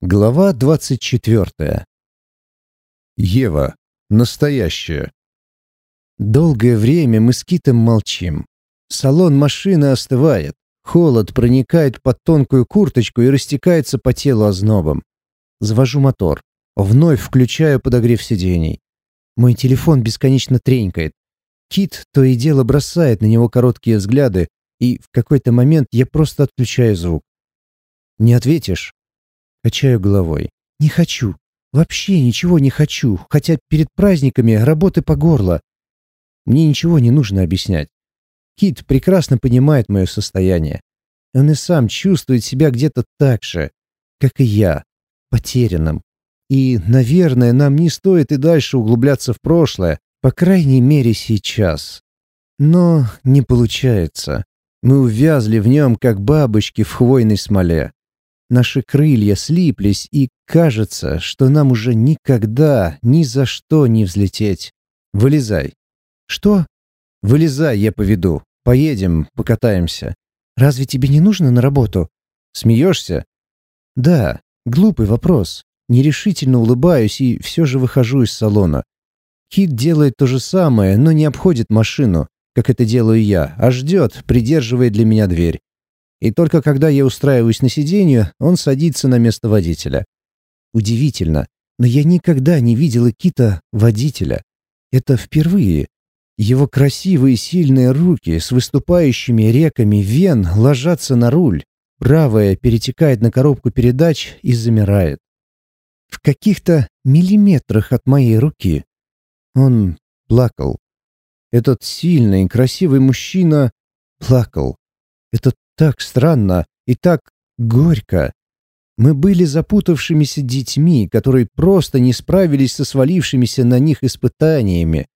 Глава двадцать четвертая. Ева. Настоящая. Долгое время мы с Китом молчим. Салон машины остывает. Холод проникает под тонкую курточку и растекается по телу ознобом. Завожу мотор. Вновь включаю подогрев сидений. Мой телефон бесконечно тренькает. Кит то и дело бросает на него короткие взгляды, и в какой-то момент я просто отключаю звук. «Не ответишь?» Качаю головой. «Не хочу. Вообще ничего не хочу, хотя перед праздниками работы по горло. Мне ничего не нужно объяснять. Кит прекрасно понимает мое состояние. Он и сам чувствует себя где-то так же, как и я, потерянным. И, наверное, нам не стоит и дальше углубляться в прошлое, по крайней мере сейчас. Но не получается. Мы увязли в нем, как бабочки в хвойной смоле. Наши крылья слиплись, и кажется, что нам уже никогда, ни за что не взлететь. Вылезай. Что? Вылезай, я поведу. Поедем, покатаемся. Разве тебе не нужно на работу? Смеешься? Да, глупый вопрос. Нерешительно улыбаюсь и все же выхожу из салона. Кит делает то же самое, но не обходит машину, как это делаю я, а ждет, придерживая для меня дверь. И только когда я устраиваюсь на сиденье, он садится на место водителя. Удивительно, но я никогда не видела Кита водителя. Это впервые. Его красивые сильные руки с выступающими реками вен ложатся на руль. Правая перетекает на коробку передач и замирает. В каких-то миллиметрах от моей руки. Он плакал. Этот сильный красивый мужчина плакал. Это так странно и так горько. Мы были запутавшимися детьми, которые просто не справились со свалившимися на них испытаниями.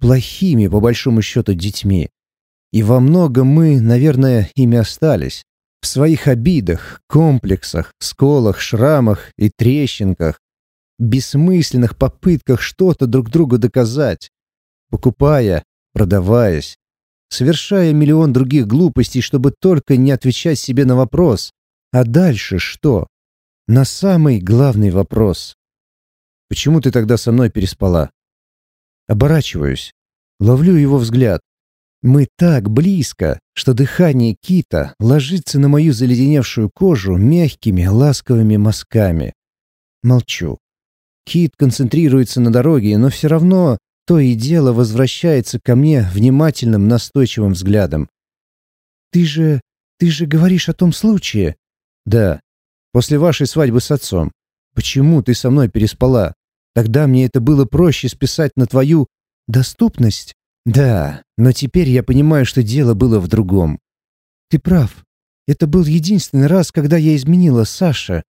Плохими, по большому счету, детьми. И во многом мы, наверное, ими остались. В своих обидах, комплексах, сколах, шрамах и трещинках. Бессмысленных попытках что-то друг другу доказать. Покупая, продаваясь, совершая миллион других глупостей, чтобы только не отвечать себе на вопрос «А дальше что?» На самый главный вопрос. «Почему ты тогда со мной переспала?» Оборачиваюсь. Ловлю его взгляд. Мы так близко, что дыхание кита ложится на мою заледеневшую кожу мягкими, ласковыми мазками. Молчу. Кит концентрируется на дороге, но все равно то и дело возвращается ко мне внимательным, настойчивым взглядом. «Ты же... ты же говоришь о том случае?» «Да. После вашей свадьбы с отцом. Почему ты со мной переспала? Тогда мне это было проще списать на твою доступность?» «Да, но теперь я понимаю, что дело было в другом». «Ты прав. Это был единственный раз, когда я изменила Саша».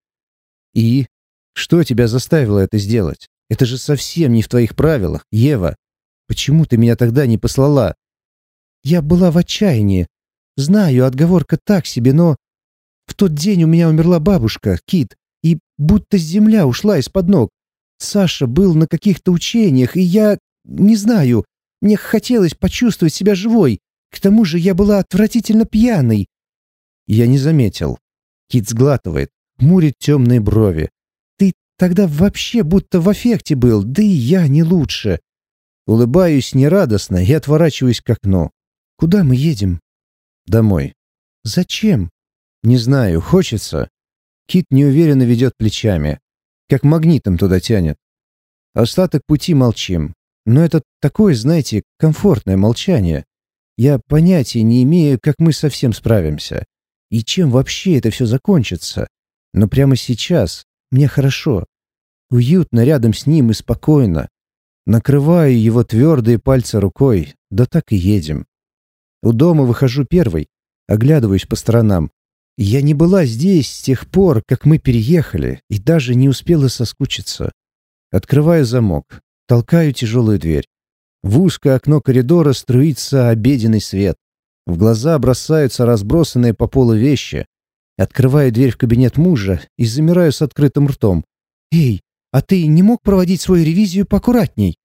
«И? Что тебя заставило это сделать?» Это же совсем не в твоих правилах, Ева. Почему ты меня тогда не послала? Я была в отчаянии. Знаю, отговорка так себе, но... В тот день у меня умерла бабушка, Кит, и будто земля ушла из-под ног. Саша был на каких-то учениях, и я... Не знаю, мне хотелось почувствовать себя живой. К тому же я была отвратительно пьяной. Я не заметил. Кит сглатывает, хмурит темные брови. Тогда вообще будто в аффекте был, да и я не лучше. Улыбаюсь нерадостно и отворачиваюсь к окну. Куда мы едем? Домой. Зачем? Не знаю, хочется. Кит неуверенно ведет плечами. Как магнитом туда тянет. Остаток пути молчим. Но это такое, знаете, комфортное молчание. Я понятия не имею, как мы совсем справимся. И чем вообще это все закончится. Но прямо сейчас мне хорошо. Уютно рядом с ним и спокойно. Накрываю его твердые пальцы рукой, да так и едем. У дома выхожу первой, оглядываюсь по сторонам. Я не была здесь с тех пор, как мы переехали, и даже не успела соскучиться. Открываю замок, толкаю тяжелую дверь. В узкое окно коридора струится обеденный свет. В глаза бросаются разбросанные по полу вещи. Открываю дверь в кабинет мужа и замираю с открытым ртом. «Эй, а ты не мог проводить свою ревизию поаккуратней?»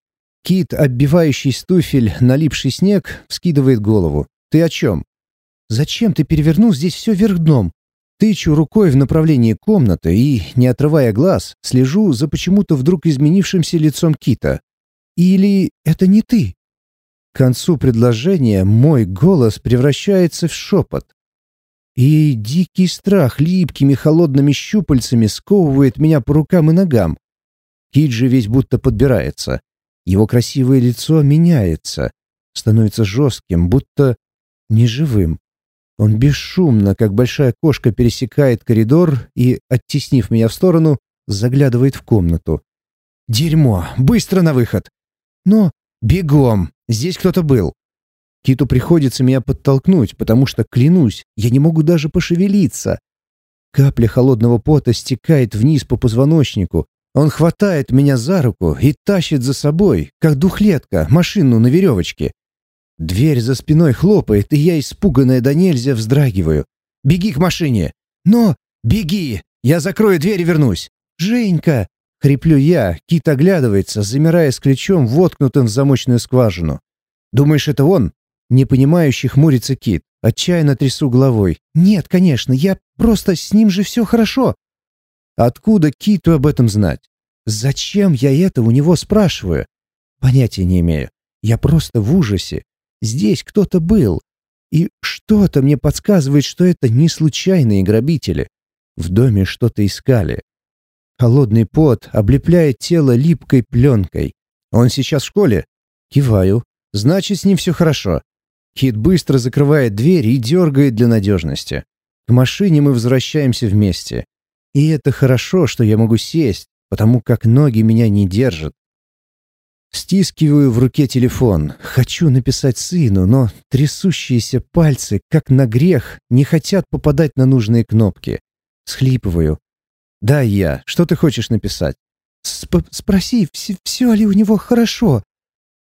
Кит, оббивающий с налипший снег, вскидывает голову. «Ты о чем?» «Зачем ты перевернул здесь все вверх дном?» Тычу рукой в направлении комнаты и, не отрывая глаз, слежу за почему-то вдруг изменившимся лицом Кита. Или это не ты? К концу предложения мой голос превращается в шепот. И дикий страх липкими холодными щупальцами сковывает меня по рукам и ногам. Кит же весь будто подбирается. Его красивое лицо меняется, становится жестким, будто неживым. Он бесшумно, как большая кошка, пересекает коридор и, оттеснив меня в сторону, заглядывает в комнату. «Дерьмо! Быстро на выход!» «Но бегом! Здесь кто-то был!» Киту приходится меня подтолкнуть, потому что, клянусь, я не могу даже пошевелиться. Капля холодного пота стекает вниз по позвоночнику. Он хватает меня за руку и тащит за собой, как духлетка, машину на веревочке. Дверь за спиной хлопает, и я, испуганная до нельзя, вздрагиваю. «Беги к машине!» «Но! Беги! Я закрою дверь и вернусь!» «Женька!» — хриплю я, кит оглядывается, замирая с ключом, воткнутым в замочную скважину. «Думаешь, это он?» Непонимающий хмурится кит. Отчаянно трясу головой. «Нет, конечно, я просто с ним же все хорошо!» Откуда Киту об этом знать? Зачем я это у него спрашиваю? Понятия не имею. Я просто в ужасе. Здесь кто-то был. И что-то мне подсказывает, что это не случайные грабители. В доме что-то искали. Холодный пот облепляет тело липкой пленкой. Он сейчас в школе? Киваю. Значит, с ним все хорошо. Кит быстро закрывает дверь и дергает для надежности. К машине мы возвращаемся вместе. И это хорошо, что я могу сесть, потому как ноги меня не держат. Стискиваю в руке телефон. Хочу написать сыну, но трясущиеся пальцы, как на грех, не хотят попадать на нужные кнопки. Схлипываю. «Да, я. Что ты хочешь написать?» Сп «Спроси, все, все ли у него хорошо?»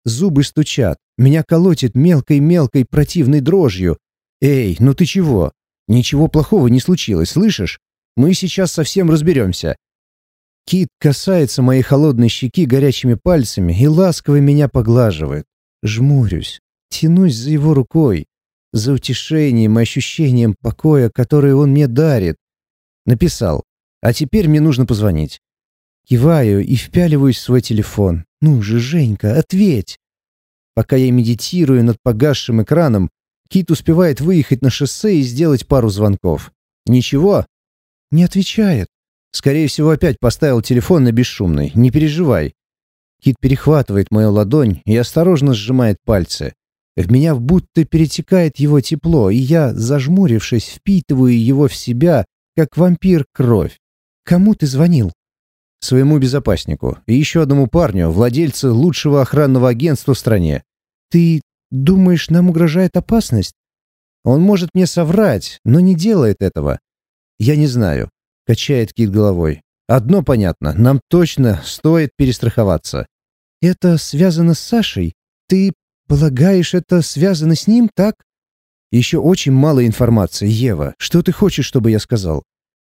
Зубы стучат. Меня колотит мелкой-мелкой противной дрожью. «Эй, ну ты чего? Ничего плохого не случилось, слышишь? Мы сейчас совсем разберемся. Кит касается моей холодной щеки горячими пальцами и ласково меня поглаживает. Жмурюсь, тянусь за его рукой, за утешением и ощущением покоя, которое он мне дарит. Написал. А теперь мне нужно позвонить. Киваю и впяливаюсь в свой телефон. «Ну же, Женька, ответь!» Пока я медитирую над погасшим экраном, Кит успевает выехать на шоссе и сделать пару звонков. «Ничего?» «Не отвечает». Скорее всего, опять поставил телефон на бесшумный. Не переживай. Кит перехватывает мою ладонь и осторожно сжимает пальцы. В меня будто перетекает его тепло, и я, зажмурившись, впитываю его в себя, как вампир кровь. Кому ты звонил? Своему безопаснику и еще одному парню, владельцу лучшего охранного агентства в стране. Ты думаешь, нам угрожает опасность? Он может мне соврать, но не делает этого. Я не знаю. Качает Кит головой. Одно понятно, нам точно стоит перестраховаться. Это связано с Сашей? Ты полагаешь, это связано с ним, так? Еще очень мало информации, Ева. Что ты хочешь, чтобы я сказал?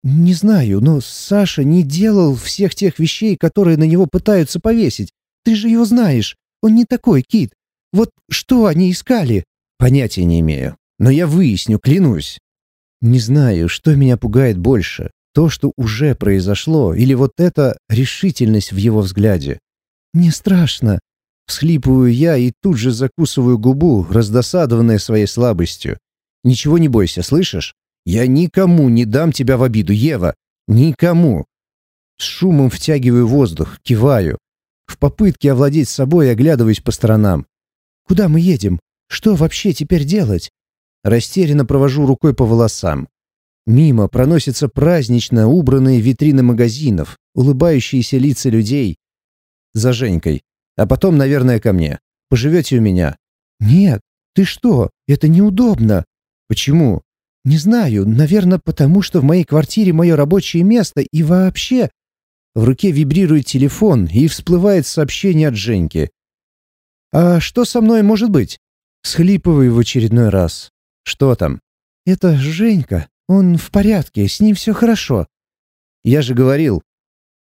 Не знаю, но Саша не делал всех тех вещей, которые на него пытаются повесить. Ты же его знаешь. Он не такой, Кит. Вот что они искали? Понятия не имею. Но я выясню, клянусь. Не знаю, что меня пугает больше. То, что уже произошло, или вот эта решительность в его взгляде. «Не страшно!» Всхлипываю я и тут же закусываю губу, раздосадованная своей слабостью. «Ничего не бойся, слышишь? Я никому не дам тебя в обиду, Ева! Никому!» С шумом втягиваю воздух, киваю. В попытке овладеть собой оглядываюсь по сторонам. «Куда мы едем? Что вообще теперь делать?» Растерянно провожу рукой по волосам. Мимо проносятся празднично убранные витрины магазинов, улыбающиеся лица людей. За Женькой. А потом, наверное, ко мне. Поживете у меня? Нет. Ты что? Это неудобно. Почему? Не знаю. Наверное, потому что в моей квартире мое рабочее место и вообще... В руке вибрирует телефон и всплывает сообщение от Женьки. «А что со мной может быть?» Схлипываю в очередной раз. «Что там?» «Это Женька. Он в порядке, с ним все хорошо. Я же говорил.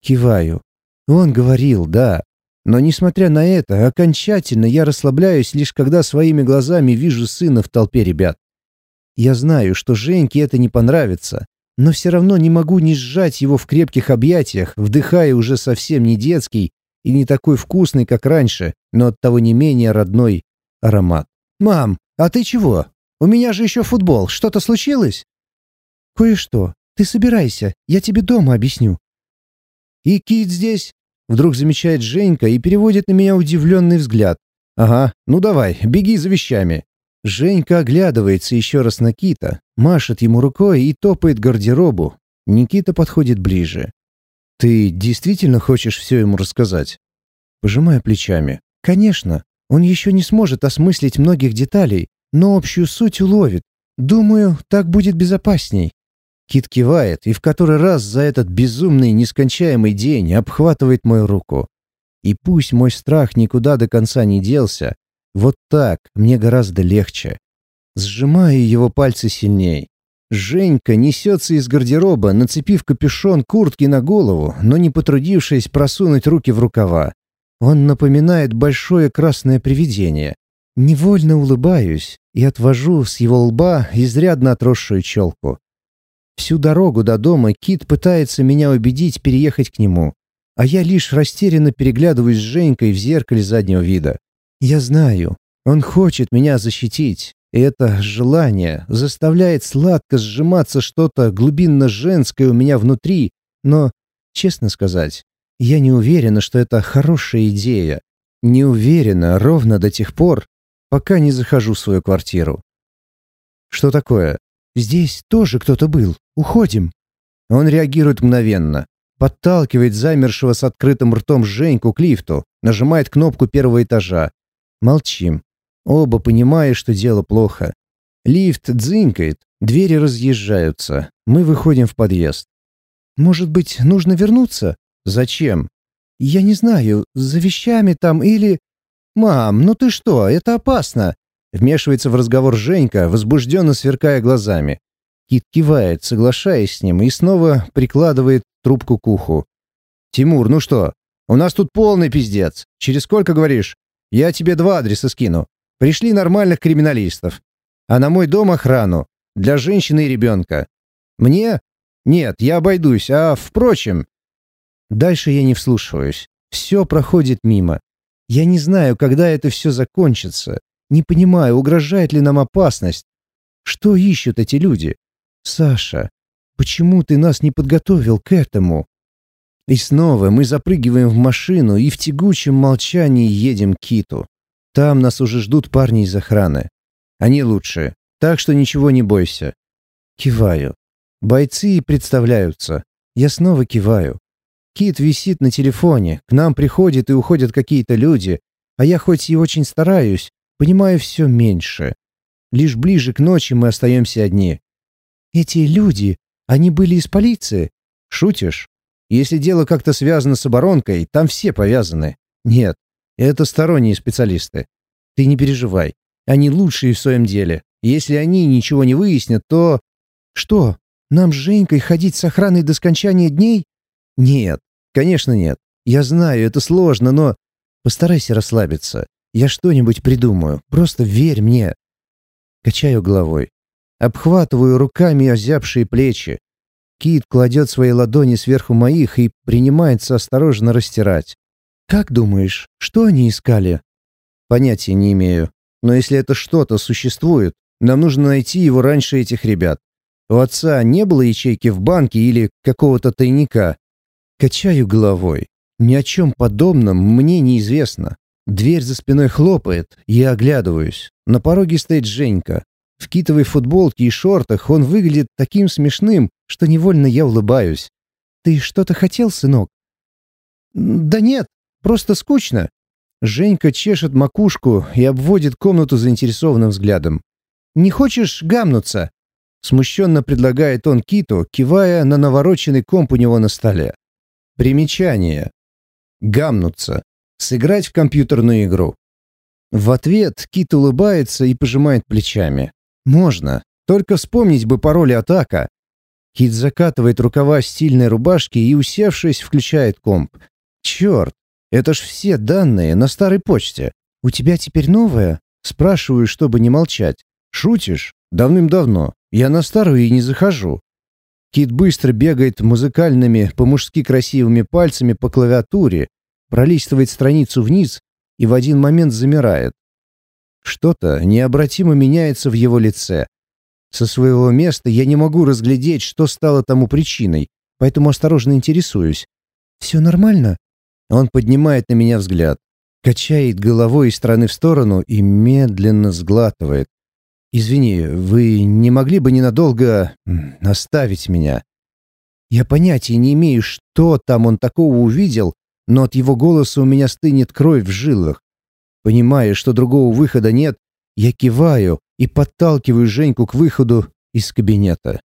Киваю. Он говорил, да. Но, несмотря на это, окончательно я расслабляюсь лишь когда своими глазами вижу сына в толпе ребят. Я знаю, что Женьке это не понравится, но все равно не могу не сжать его в крепких объятиях, вдыхая уже совсем не детский и не такой вкусный, как раньше, но оттого не менее родной аромат. «Мам, а ты чего? У меня же еще футбол. Что-то случилось?» «Кое-что. Ты собирайся, я тебе дома объясню». «И Кит здесь?» Вдруг замечает Женька и переводит на меня удивленный взгляд. «Ага, ну давай, беги за вещами». Женька оглядывается еще раз на Кита, машет ему рукой и топает гардеробу. Никита подходит ближе. «Ты действительно хочешь все ему рассказать?» Пожимая плечами. «Конечно. Он еще не сможет осмыслить многих деталей, но общую суть уловит. Думаю, так будет безопасней». Кит кивает и в который раз за этот безумный, нескончаемый день обхватывает мою руку. И пусть мой страх никуда до конца не делся, вот так мне гораздо легче. Сжимаю его пальцы сильней. Женька несется из гардероба, нацепив капюшон куртки на голову, но не потрудившись просунуть руки в рукава. Он напоминает большое красное привидение. Невольно улыбаюсь и отвожу с его лба изрядно отросшую челку. Всю дорогу до дома Кит пытается меня убедить переехать к нему, а я лишь растерянно переглядываюсь с Женькой в зеркале заднего вида. Я знаю, он хочет меня защитить, и это желание заставляет сладко сжиматься что-то глубинно-женское у меня внутри, но, честно сказать, я не уверена, что это хорошая идея. Не уверена ровно до тех пор, пока не захожу в свою квартиру. Что такое? Здесь тоже кто-то был. Уходим. Он реагирует мгновенно. Подталкивает замершего с открытым ртом Женьку к лифту, нажимает кнопку первого этажа, Молчим. Оба понимая, что дело плохо. Лифт дзынькает, двери разъезжаются. Мы выходим в подъезд. «Может быть, нужно вернуться?» «Зачем?» «Я не знаю, за вещами там или...» «Мам, ну ты что, это опасно!» Вмешивается в разговор Женька, возбужденно сверкая глазами. Кит кивает, соглашаясь с ним, и снова прикладывает трубку к уху. «Тимур, ну что? У нас тут полный пиздец. Через сколько, говоришь? Я тебе два адреса скину. Пришли нормальных криминалистов. А на мой дом охрану. Для женщины и ребенка. Мне? Нет, я обойдусь. А, впрочем... Дальше я не вслушиваюсь. Все проходит мимо. Я не знаю, когда это все закончится. Не понимаю, угрожает ли нам опасность. Что ищут эти люди? Саша, почему ты нас не подготовил к этому? И снова мы запрыгиваем в машину и в тягучем молчании едем к Киту. Там нас уже ждут парни из охраны. Они лучшие, так что ничего не бойся. Киваю. Бойцы представляются. Я снова киваю. Кит висит на телефоне, к нам приходят и уходят какие-то люди, а я хоть и очень стараюсь, понимаю все меньше. Лишь ближе к ночи мы остаемся одни. Эти люди, они были из полиции? Шутишь? Если дело как-то связано с оборонкой, там все повязаны. Нет, это сторонние специалисты. Ты не переживай. Они лучшие в своем деле. Если они ничего не выяснят, то... Что, нам с Женькой ходить с охраной до скончания дней? Нет, конечно нет. Я знаю, это сложно, но... Постарайся расслабиться. Я что-нибудь придумаю. Просто верь мне. Качаю головой. Обхватываю руками озябшие плечи. Кит кладет свои ладони сверху моих и принимается осторожно растирать. «Как думаешь, что они искали?» «Понятия не имею. Но если это что-то существует, нам нужно найти его раньше этих ребят. У отца не было ячейки в банке или какого-то тайника?» Качаю головой. Ни о чем подобном мне неизвестно. Дверь за спиной хлопает, я оглядываюсь. На пороге стоит Женька. В китовой футболке и шортах он выглядит таким смешным, что невольно я улыбаюсь. «Ты что-то хотел, сынок?» «Да нет, просто скучно». Женька чешет макушку и обводит комнату заинтересованным взглядом. «Не хочешь гамнуться?» Смущенно предлагает он Киту, кивая на навороченный комп у него на столе. Примечание. Гамнуться. Сыграть в компьютерную игру. В ответ Кит улыбается и пожимает плечами. Можно. Только вспомнить бы пароль атака. Кит закатывает рукава стильной рубашки и, усевшись, включает комп. Черт, это ж все данные на старой почте. У тебя теперь новая? Спрашиваю, чтобы не молчать. Шутишь? Давным-давно. Я на старую и не захожу. Кит быстро бегает музыкальными, по-мужски красивыми пальцами по клавиатуре, пролистывает страницу вниз и в один момент замирает. Что-то необратимо меняется в его лице. Со своего места я не могу разглядеть, что стало тому причиной, поэтому осторожно интересуюсь. «Все нормально?» Он поднимает на меня взгляд, качает головой из стороны в сторону и медленно сглатывает. «Извини, вы не могли бы ненадолго оставить меня?» Я понятия не имею, что там он такого увидел, но от его голоса у меня стынет кровь в жилах. Понимая, что другого выхода нет, я киваю и подталкиваю Женьку к выходу из кабинета.